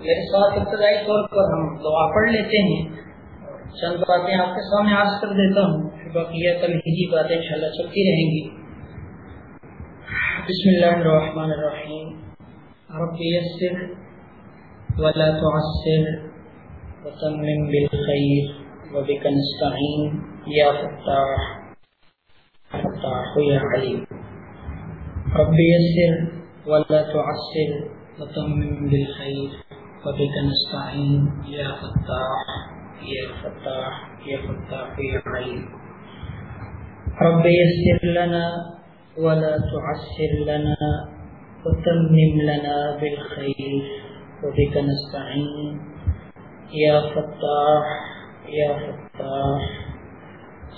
یعنی میرے ساتھ ابتدائی طور پر ہم دعا پڑھ لیتے ہیں۔ چند باتیں آپ کے سامنے عرض کر دیتا ہوں۔ بقیہ تمہیدی باتیں انشاءاللہ چلتی رہیں گی۔ بسم اللہ الرحمن الرحیم۔ رب یسر ولا تعسر وتمم بالخير وبك نستعين يا فتاح فتاح يا عليم رب يسر ولا تعسر وتمم بالخير وبك نستعين. يا فتاح يا فتاح يا فتاح يا عليم رب يسر لنا ولا تعسر لنا، وتمم لنا بالخير. وبك نستعين. يا فتاح يا فتاح.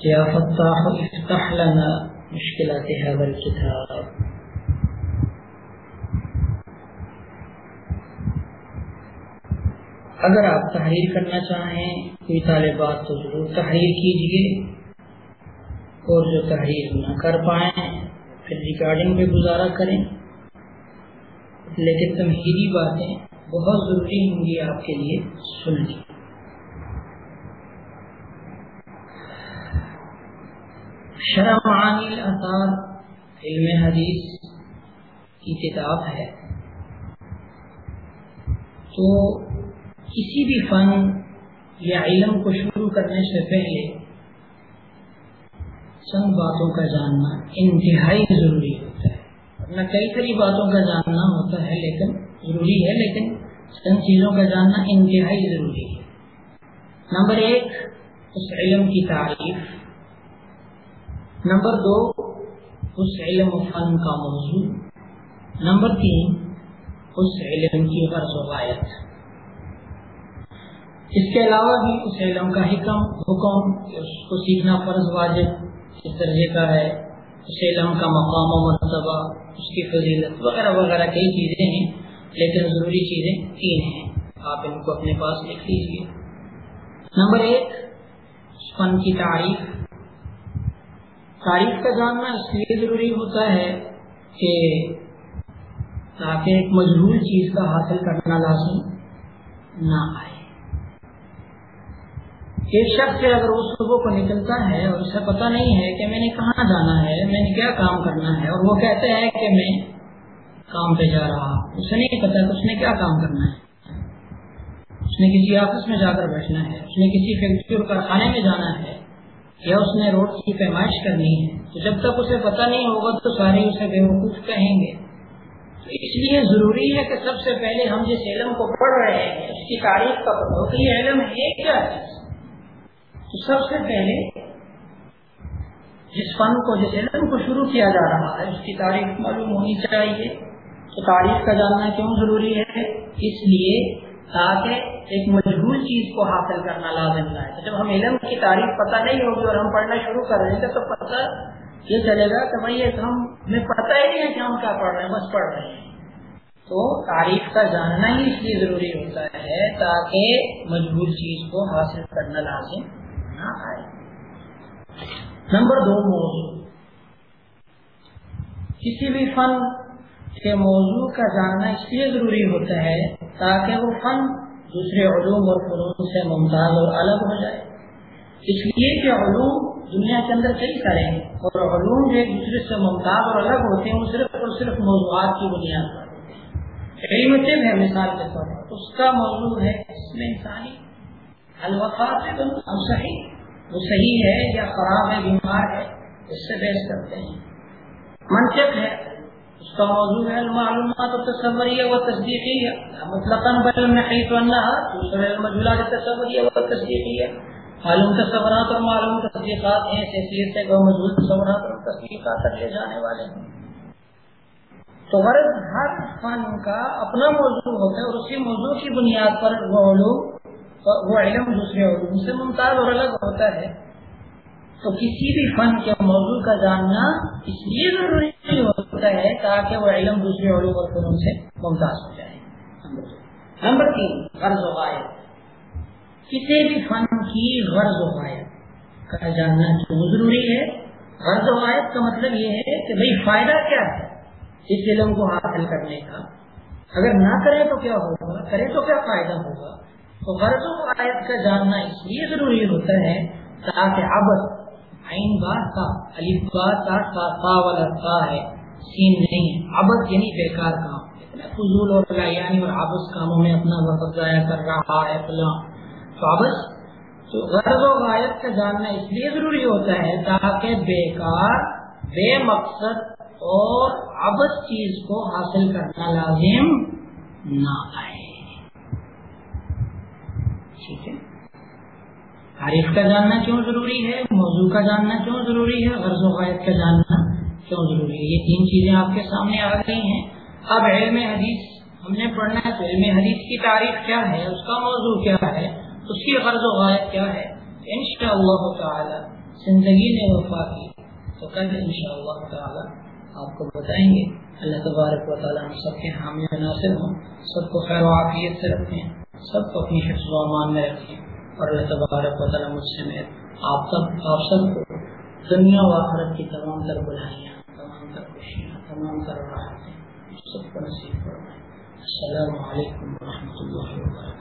يا فتاح، افتح لنا مشكلات هذا الكتاب. اگر آپ تحریر کرنا چاہیں، کوئی طالبات تو ضرور تحریر کیجیے اور جو تحریر نہ کر پائیں، پھر ریکارڈنگ پہ گزارا کریں۔ لیکن تمہیدی باتیں بہت ضروری ہوں گی آپ کے لیے سننی شرح معانی الاثار، علم حدیث کی کتاب ہے۔ تو کسی بھی فن یا علم کو شروع کرنے سے پہلے چند باتوں کا جاننا انتہائی ضروری ہوتا ہے۔ اپنا کئی کئی باتوں کا جاننا ہوتا ہے لیکن ضروری ہے، لیکن چند چیزوں کا جاننا انتہائی ضروری ہے۔ نمبر ایک، اس علم کی تعریف۔ نمبر دو، اس علم و فن کا موضوع۔ نمبر تین، اس علم کی غرض وایت اس کے علاوہ بھی اس علم کا حکم حکم اس کو سیکھنا فرض واجب، اس درجے کا ہے، اس علم کا مقام و مرتبہ، اس کی فضیلت وغیرہ وغیرہ کئی چیزیں ہیں، لیکن ضروری چیزیں تین ہیں۔ آپ ان کو اپنے پاس لکھ لیجیے نمبر ایک فن کی تعریف۔ تعریف کا جاننا اس لیے ضروری ہوتا ہے کہ تاکہ ایک مجبور چیز کا حاصل کرنا لازم نہ آئے۔ ایک شخص سے اگر اس صبح کو نکلتا ہے اور اسے پتہ نہیں ہے کہ میں نے کہاں جانا ہے، میں نے کیا کام کرنا ہے، اور وہ کہتے ہیں کہ میں کام پہ جا رہا اسے نہیں پتا کہ اس نے کیا کام کرنا ہے۔ اس نے کسی آفس میں جا کر بیٹھنا ہے، اس نے کسی فیکٹری اور کارخانے میں جانا ہے، یا اس نے روڈ کی پیمائش کرنی ہے۔ تو جب تک اسے پتا نہیں ہوگا تو سارے اسے بے وقوف کہیں گے۔ تو اس لیے ضروری ہے کہ سب سے پہلے ہم جس علم کو پڑھ رہے ہیں، اس کی تاریخ کا پتہ ہو کہ یہ علم ہے کیا؟ ہے تو سب سے پہلے جس فن کو، جس علم کو شروع کیا جا رہا ہے، اس کی تاریخ معلوم ہونی چاہیے۔ تو تاریخ کا جاننا کیوں ضروری ہے؟ اس لیے تاکہ ایک مجبور چیز کو حاصل کرنا لازم نہ ہے جب ہم علم کی تاریخ پتہ نہیں ہوگی اور ہم پڑھنا شروع کر رہے ہیں تو پتہ یہ چلے گا کہ بھائی ہم، ہمیں پتہ ہی نہیں ہے کہ ہم کیا پڑھ رہے ہیں، بس پڑھ رہے ہیں۔ تو تاریخ کا جاننا ہی اس لیے ضروری ہوتا ہے تاکہ مجبور چیز کو حاصل کرنا لازم نہ آئے۔ نمبر دو موضوع۔ کسی بھی فن کے موضوع کا جاننا اس لیے ضروری ہوتا ہے تاکہ وہ فن دوسرے علوم اور فنون سے ممتاز اور الگ ہو جائے۔ اس لیے کہ علوم دنیا کے اندر کئی سارے ہیں اور علوم جو ایک دوسرے سے ممتاز اور الگ ہوتے ہیں، وہ صرف اور صرف موضوعات کی بنیاد پر ہوتے ہیں۔ علم طب ہے مثال کے طور پر، اس کا موضوع ہے اس میں انسانی۔ الوفات ہے تو صحیح وہ صحیح ہے یا خراب ہے، بیمار ہے، اس سے بحث کرتے ہیں۔ منطق ہے۔ اس کا موضوع ہے معلومات تصوریہ و تصدیقی ہے مطلق بل میں حیث دوسرے مجھولات تصوریہ و تصدیقی ہے معلوم تصورات اور معلوم تصدیقات ہیں حیثیت سے وہ مجھول تصورات اور تصدیقات تک لے جانے والے ہیں۔ تو غرض ہر فن کا اپنا موضوع ہوتا ہے اور اسی موضوع کی بنیاد پر وہ علوم وہ علم دوسرے علوم سے ممتاز اور الگ ہوتا ہے، تو کسی بھی فن کے موضوع کا جاننا اس لیے ضروری ہوتا ہے تاکہ وہ علم دوسرے علوم اور فنون سے ممتاز ہو جائے۔ نمبر تین، غرض و غائب کسی بھی فن کی غرض و غائب کا جاننا کیوں ضروری ہے۔ غرض و غائب کا مطلب یہ ہے کہ بھئی فائدہ کیا ہے اس علم کو حاصل کرنے کا۔ اگر نہ کرے تو کیا ہوگا؟ کرے تو کیا فائدہ ہوگا؟ تو غرض و آیت کا جاننا اس لیے ضروری ہوتا ہے تاکہ اب عین بات کا الف بات کا تا تا والا تا ہے، سین نہیں ابد یعنی بیکار کام۔ فضول اور یعنی اور آبس کاموں میں اپنا وقت ضائع کر رہا ہے فلاں۔ تو آبس تو غرض و غایت کا جاننا اس لیے ضروری ہوتا ہے تاکہ بیکار، بے مقصد اور ابد چیز کو حاصل کرنا لازم نہ آئے۔ ٹھیک ہے تاریخ کا جاننا کیوں ضروری ہے؟ موضوع کا جاننا کیوں ضروری ہے؟ غرض و غائب کا جاننا کیوں ضروری ہے؟ یہ تین چیزیں آپ کے سامنے آ گئی ہیں۔ اب علم حدیث، ہم نے پڑھنا ہے تو علم حدیث کی تاریخ کیا ہے؟ اس کا موضوع کیا ہے؟ اس کی غرض و غائب کیا ہے؟ ان شاء اللہ تعالی، زندگی نے وفا کی۔ تو کل ان شاء اللہ تعالی آپ کو بتائیں گے۔ اللہ تبارک و تعالیٰ سب کے ہاں حامی مناسب ہوں، سب کو خیر و عافیت سے رکھیں سب کو اپنی حفظ و امان میں رکھیں۔ اور اللہ تبارک و تعالیٰ مجھ سے میں آپ سب آپ سب کو دنیا و آخرت کی تمام تر بلائیاں تمام تر خوشیاں تمام تر راحتیں سب کو نصیب فرمائیں السلام علیکم ورحمۃ اللہ وبرکاتہ۔